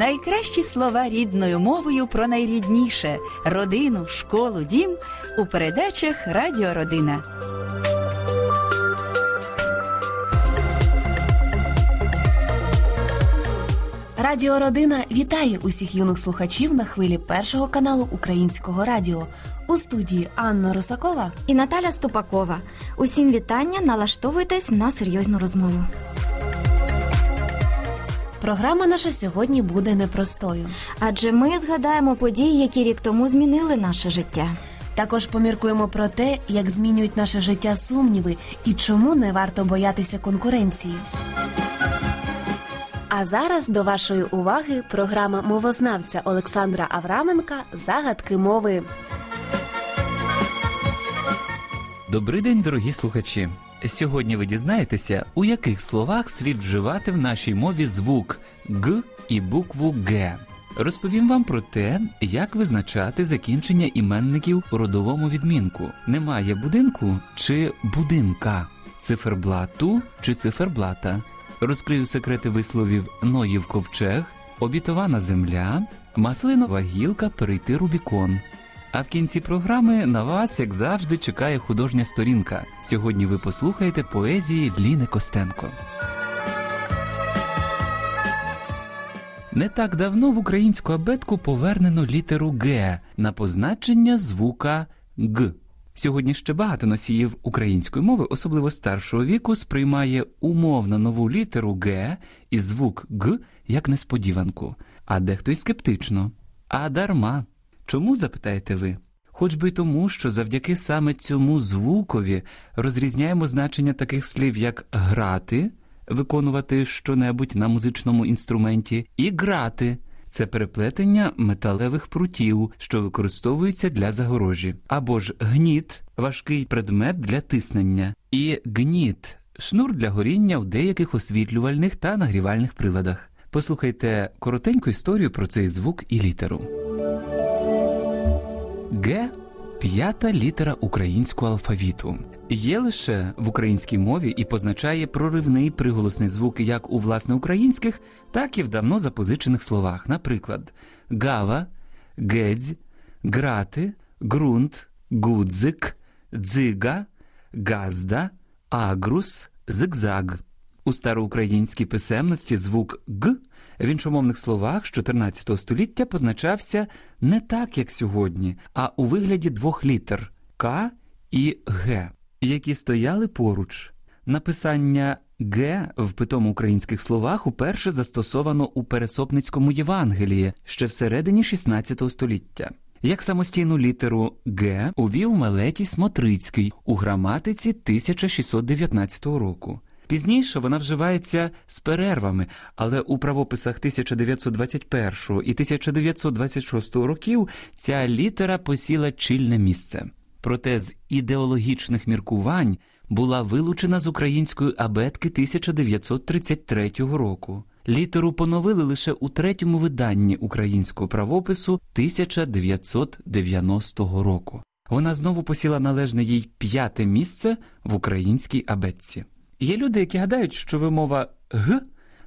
Найкращі слова рідною мовою про найрідніше родину, школу, дім у передачах Радіо Родина. Радіо Родина вітає усіх юних слухачів на хвилі першого каналу Українського радіо. У студії Анна Русакова і Наталя Ступакова. Усім вітання. Налаштовуйтесь на серйозну розмову. Програма наша сьогодні буде непростою. Адже ми згадаємо події, які рік тому змінили наше життя. Також поміркуємо про те, як змінюють наше життя сумніви і чому не варто боятися конкуренції. А зараз до вашої уваги програма мовознавця Олександра Авраменка Загадки мови. Добрий день, дорогі слухачі. Сьогодні ви дізнаєтеся, у яких словах слід вживати в нашій мові звук Г і букву Г. Розповім вам про те, як визначати закінчення іменників у родовому відмінку. Немає будинку чи будинка, циферблату чи циферблата. Розкрию секрети висловів Ноїв ковчег, обітована земля, маслинова гілка перейти Рубікон. А в кінці програми на вас, як завжди, чекає художня сторінка. Сьогодні ви послухаєте поезії Ліни Костенко. Не так давно в українську абетку повернено літеру Г на позначення звука Г. Сьогодні ще багато носіїв української мови, особливо старшого віку, сприймає умовно нову літеру Г і звук Г як несподіванку, а дехто й скептично. А дарма. Чому запитаєте ви? Хоч би тому, що завдяки саме цьому звукові розрізняємо значення таких слів, як грати, виконувати щонебудь на музичному інструменті, і грати це переплетення металевих прутів, що використовуються для загорожі, або ж гніт важкий предмет для тиснення, і гніт шнур для горіння в деяких освітлювальних та нагрівальних приладах. Послухайте коротеньку історію про цей звук і літеру. Г п'ята літера українського алфавіту. Є лише в українській мові і позначає проривний приголосний звук як у власне українських, так і в давно запозичених словах. Наприклад, гава, гедзь, грати, ґрунт, гудзик, дзига, газда, агрус, зигзаг. У староукраїнській писемності звук Г в іншомовних словах з 14 століття позначався не так, як сьогодні, а у вигляді двох літер К і Г, які стояли поруч. Написання Г в питому українських словах уперше застосовано у Пересопницькому Євангелії ще всередині 16 століття. Як самостійну літеру Г увів Малетій Смотрицький у граматиці 1619 року. Пізніше вона вживається з перервами, але у правописах 1921 і 1926 років ця літера посіла чільне місце. Проте з ідеологічних міркувань була вилучена з української абетки 1933 року. Літеру поновили лише у третьому виданні українського правопису 1990 року. Вона знову посіла належне їй п'яте місце в українській абетці. Є люди, які гадають, що вимова г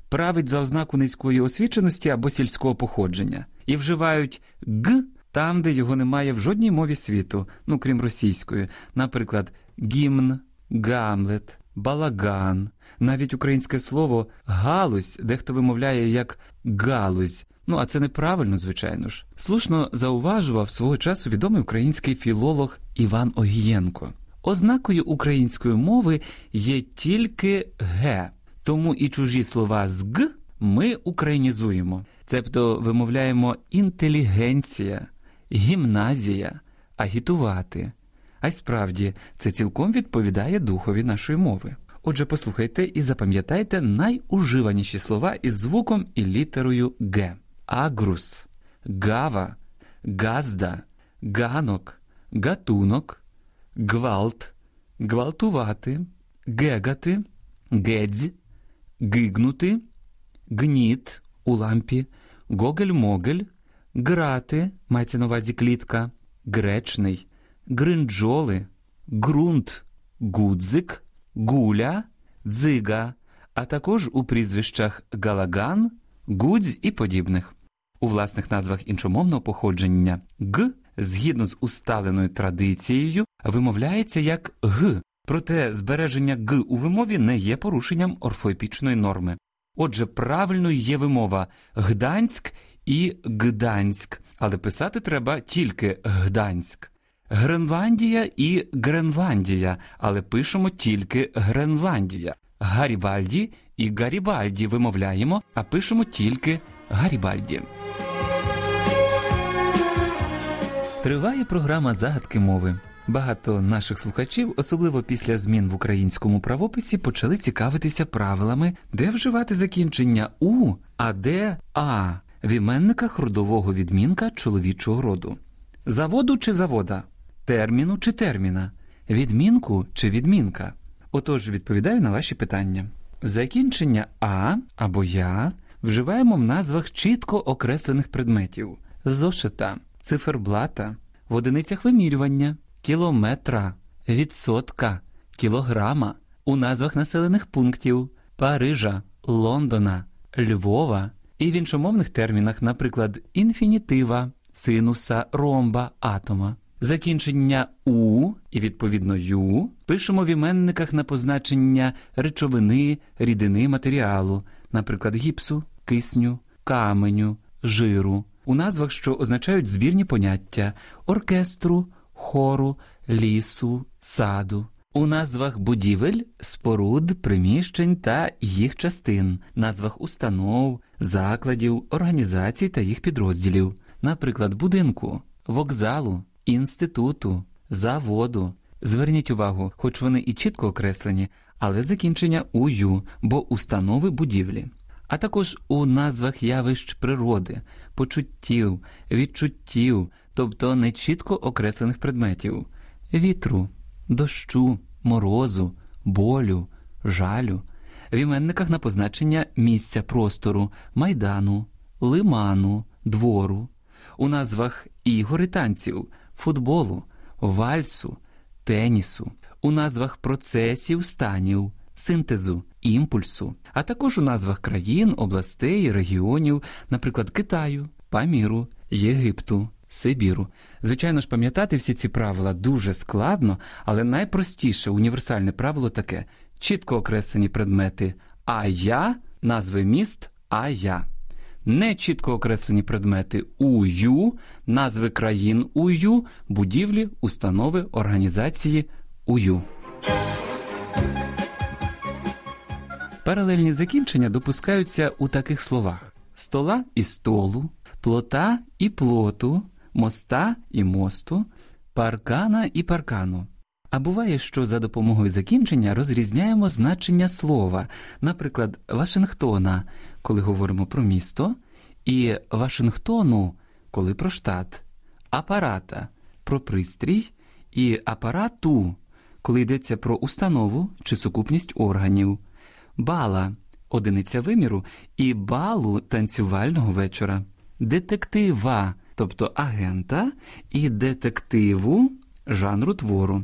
править за ознаку низької освіченості або сільського походження, і вживають г там, де його немає в жодній мові світу, ну крім російської, наприклад, гімн, гамлет, балаган, навіть українське слово галузь, дехто вимовляє як галузь. Ну, а це неправильно, звичайно ж. Слушно зауважував свого часу відомий український філолог Іван Огієнко. Ознакою української мови є тільки г, тому і чужі слова з г ми українізуємо, цебто вимовляємо інтелігенція, гімназія, агітувати. А й справді це цілком відповідає духові нашої мови. Отже, послухайте і запам'ятайте найуживаніші слова із звуком і літерою Г: агрус, гава, газда, ганок, гатунок гвалт, гвалтувати, гегати, гедзь, гигнути, гніт у лампі, гогель-могель, грати, мається на увазі клітка, гречний, гринджоли, ґрунт, гудзик, гуля, дзига, а також у прізвищах галаган, гудзь і подібних. У власних назвах іншомовного походження г, згідно з усталеною традицією, вимовляється як г, проте збереження г у вимові не є порушенням орфоепічної норми. Отже, правильною є вимова Гданськ і Гданськ, але писати треба тільки Гданськ. Гренландія і Гренландія, але пишемо тільки Гренландія. Гарібальді і Гарібальді вимовляємо, а пишемо тільки Гарібальді. Триває програма загадки мови. Багато наших слухачів, особливо після змін в українському правописі, почали цікавитися правилами, де вживати закінчення у, а де а в іменниках родового відмінка чоловічого роду. Заводу чи завода, терміну чи терміна, відмінку чи відмінка. Отож, відповідаю на ваші питання. Закінчення а або я вживаємо в назвах чітко окреслених предметів зошита, циферблата, в одиницях вимірювання, кілометра, відсотка, кілограма, у назвах населених пунктів Парижа, Лондона, Львова і в іншомовних термінах, наприклад, інфінітива, синуса, ромба, атома. Закінчення у і відповідно ю пишемо в іменниках на позначення речовини, рідини матеріалу, наприклад, гіпсу, кисню, каменю, жиру, у назвах, що означають збірні поняття оркестру, хору, лісу, саду. У назвах будівель, споруд, приміщень та їх частин, назвах установ, закладів, організацій та їх підрозділів, наприклад, будинку, вокзалу, інституту, заводу. Зверніть увагу, хоч вони і чітко окреслені, але закінчення ую, бо установи будівлі. А також у назвах явищ природи, почуттів, відчуттів, тобто нечітко окреслених предметів. Вітру, дощу, морозу, болю, жалю, в іменниках на позначення місця простору, майдану, лиману, двору, у назвах ігор і танців, футболу, вальсу, тенісу, у назвах процесів, станів, синтезу, імпульсу, а також у назвах країн, областей, регіонів, наприклад, Китаю, Паміру, Єгипту. Сибіру. Звичайно ж, пам'ятати всі ці правила дуже складно, але найпростіше універсальне правило таке: чітко окреслені предмети а я, назви міст а я. Не чітко окреслені предмети УЮ, назви країн УЮ, будівлі, установи, організації УЮ. Паралельні закінчення допускаються у таких словах: стола і столу, плота і плоту моста і мосту, паркана і паркану. А буває, що за допомогою закінчення розрізняємо значення слова, наприклад, Вашингтона, коли говоримо про місто, і Вашингтону, коли про штат, апарата про пристрій і апарату, коли йдеться про установу чи сукупність органів, бала одиниця виміру і балу танцювального вечора, детектива тобто агента, і детективу жанру твору,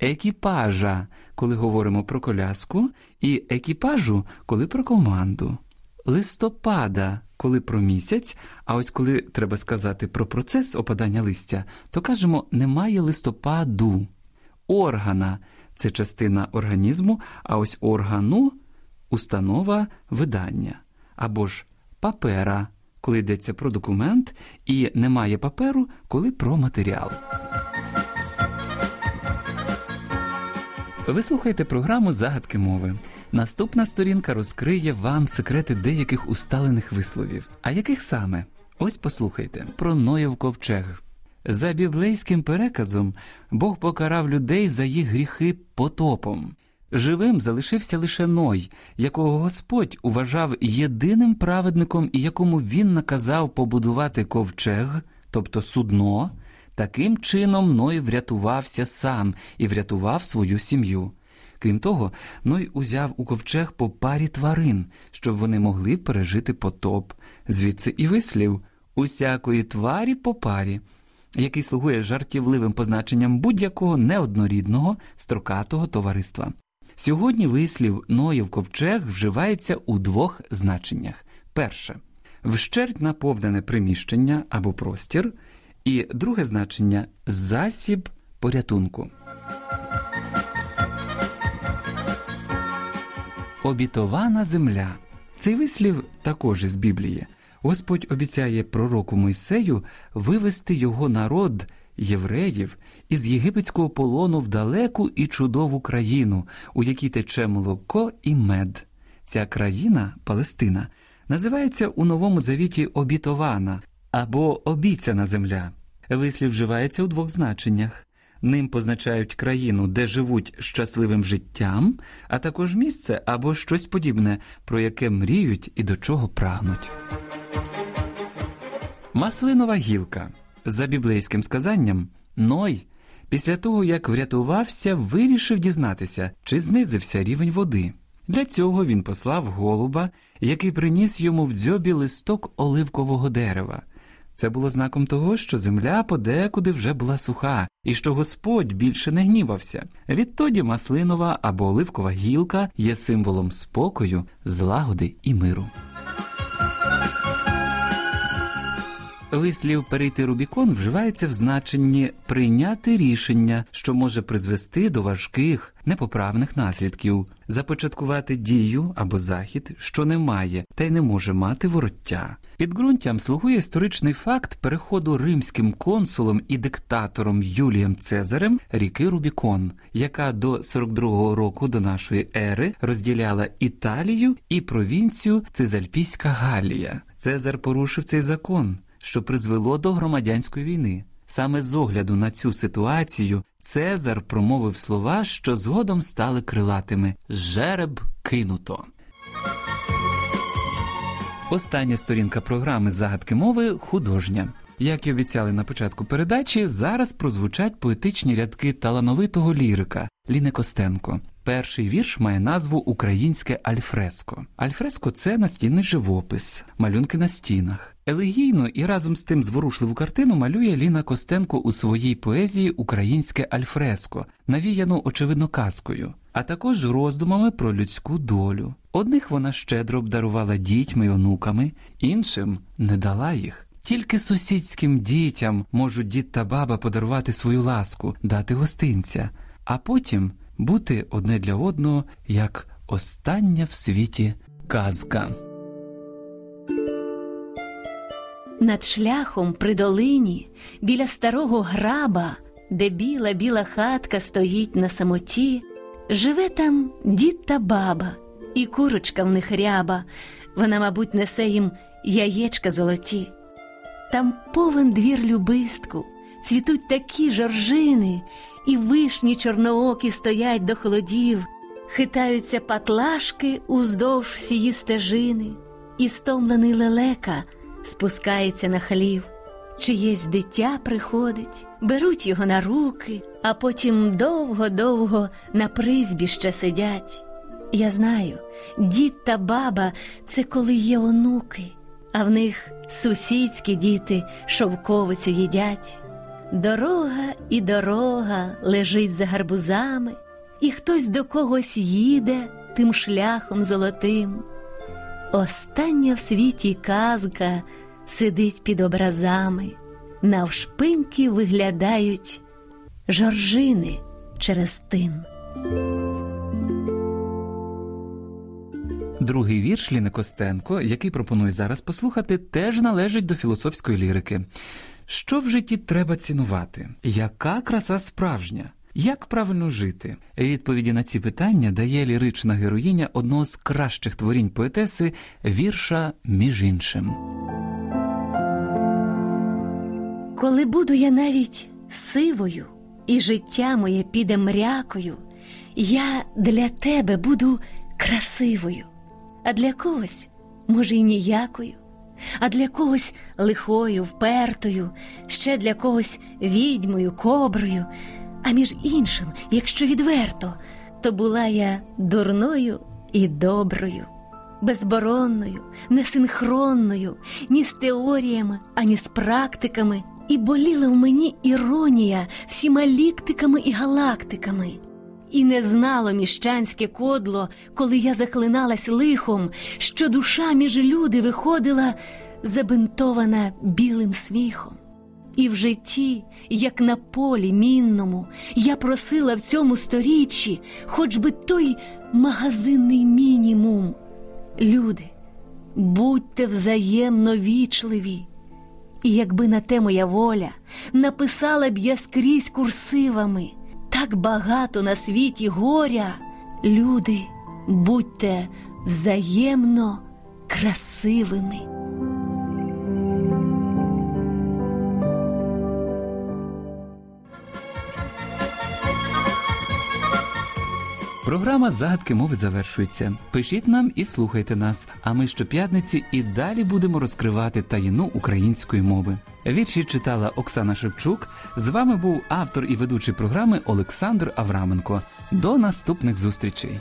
екіпажа, коли говоримо про коляску, і екіпажу, коли про команду, листопада, коли про місяць, а ось коли треба сказати про процес опадання листя, то кажемо немає листопаду, органа це частина організму, а ось органу установа видання або ж папера коли йдеться про документ, і немає паперу, коли про матеріал. Ви слухаєте програму Загадки мови. Наступна сторінка розкриє вам секрети деяких усталених висловів. А яких саме? Ось послухайте про Ноєв ковчег. За біблейським переказом Бог покарав людей за їх гріхи потопом. Живим залишився лише Ной, якого Господь уважав єдиним праведником і якому він наказав побудувати ковчег, тобто судно. Таким чином Ной врятувався сам і врятував свою сім'ю. Крім того, Ной узяв у ковчег по парі тварин, щоб вони могли пережити потоп, звідси і вислів усякої тварі по парі, який слугує жартівливим позначенням будь-якого неоднорідного строкатого товариства. Сьогодні вислів Ноїв ковчег вживається у двох значеннях: перше вщерть наповнене приміщення або простір, і друге значення засіб порятунку. Обітована земля. Цей вислів також із Біблії. Господь обіцяє пророку Мойсею вивести його народ, євреїв, із єгипетського полону в далеку і чудову країну, у якій тече молоко і мед. Ця країна, Палестина, називається у Новому Завіті обітована або обіцяна земля. Вислів вживається у двох значеннях. Ним позначають країну, де живуть щасливим життям, а також місце або щось подібне, про яке мріють і до чого прагнуть. Маслинова гілка. За біблейським сказанням, Ной, після того як врятувався, вирішив дізнатися, чи знизився рівень води. Для цього він послав голуба, який приніс йому в дзьобі листок оливкового дерева. Це було знаком того, що земля подекуди вже була суха, і що Господь більше не гнівався. Відтоді маслинова або оливкова гілка є символом спокою, злагоди і миру. Вислів перейти Рубікон вживається в значенні прийняти рішення, що може призвести до важких, непоправних наслідків, започаткувати дію або захід, що не має та й не може мати вороття. Підґрунтям слугує історичний факт переходу римським консулом і диктатором Юлієм Цезарем ріки Рубікон, яка до 42-го року до нашої ери розділяла Італію і провінцію Цезальпійська Галія. Цезар порушив цей закон що призвело до громадянської війни. Саме з огляду на цю ситуацію Цезар промовив слова, що згодом стали крилатими жереб кинуто. Остання сторінка програми Загадки мови художня. Як і обіцяли на початку передачі, зараз прозвучать поетичні рядки талановитого лірика Ліни Костенко. Перший вірш має назву Українське альфреско. Альфреско це настінний живопис, малюнки на стінах. Елегійно і разом з тим зворушливу картину малює Ліна Костенко у своїй поезії Українське альфреско, навіяну очевидно казкою, а також роздумами про людську долю. Одних вона щедро обдарувала дітьми й онуками, іншим не дала їх. Тільки сусідським дітям можуть дід та баба подарувати свою ласку, дати гостинця, а потім бути одне для одного як остання в світі казка. Над шляхом при долині, біля старого граба, де біла біла хатка стоїть на самоті, живе там дід та баба, і курочка в них ряба, вона, мабуть, несе їм яєчка золоті. Там повен двір любистку, цвітуть такі жоржини, і вишні чорноокі стоять до холодів, хитаються патлашки уздовж всії стежини, і стомлений лелека спускається на хлів. Чиєсь дитя приходить, беруть його на руки, а потім довго-довго на призбіще сидять. Я знаю, дід та баба це коли є онуки, а в них сусідські діти шовковицю їдять. Дорога і дорога лежить за гарбузами, і хтось до когось їде тим шляхом золотим. Остання в світі казка сидить під образами, навшпиньки виглядають жоржини через тин. Другий вірш Ліни Костенко, який пропоную зараз послухати, теж належить до філософської лірики. Що в житті треба цінувати? Яка краса справжня? Як правильно жити? Відповіді на ці питання дає лірична героїня одного з кращих творінь поетеси вірша між іншим. Коли буду я навіть сивою, і життя моє піде мрякою, я для тебе буду красивою, а для когось, може, й ніякою, а для когось лихою, впертою, ще для когось відьмою, коброю. А між іншим, якщо відверто, то була я дурною і доброю, безборонною, несинхронною, ні з теоріями, ані з практиками, і боліла в мені іронія всіма ліктиками і галактиками. І не знало міщанське кодло, коли я захлиналась лихом, що душа між люди виходила забинтована білим сміхом. І в житті, як на полі мінному, я просила в цьому сторіччі хоч би той магазинний мінімум. Люди, будьте взаємно вічливі. І якби на те моя воля написала б я скрізь курсивами, так багато на світі горя, люди, будьте взаємно красивими. Програма Загадки мови завершується. Пишіть нам і слухайте нас. А ми щоп'ятниці і далі будемо розкривати таїну української мови. Вірші читала Оксана Шевчук. З вами був автор і ведучий програми Олександр Авраменко. До наступних зустрічей.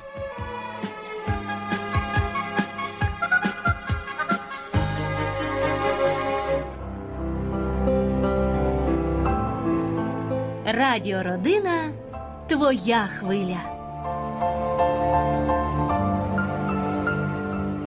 Радіо Родина твоя хвиля.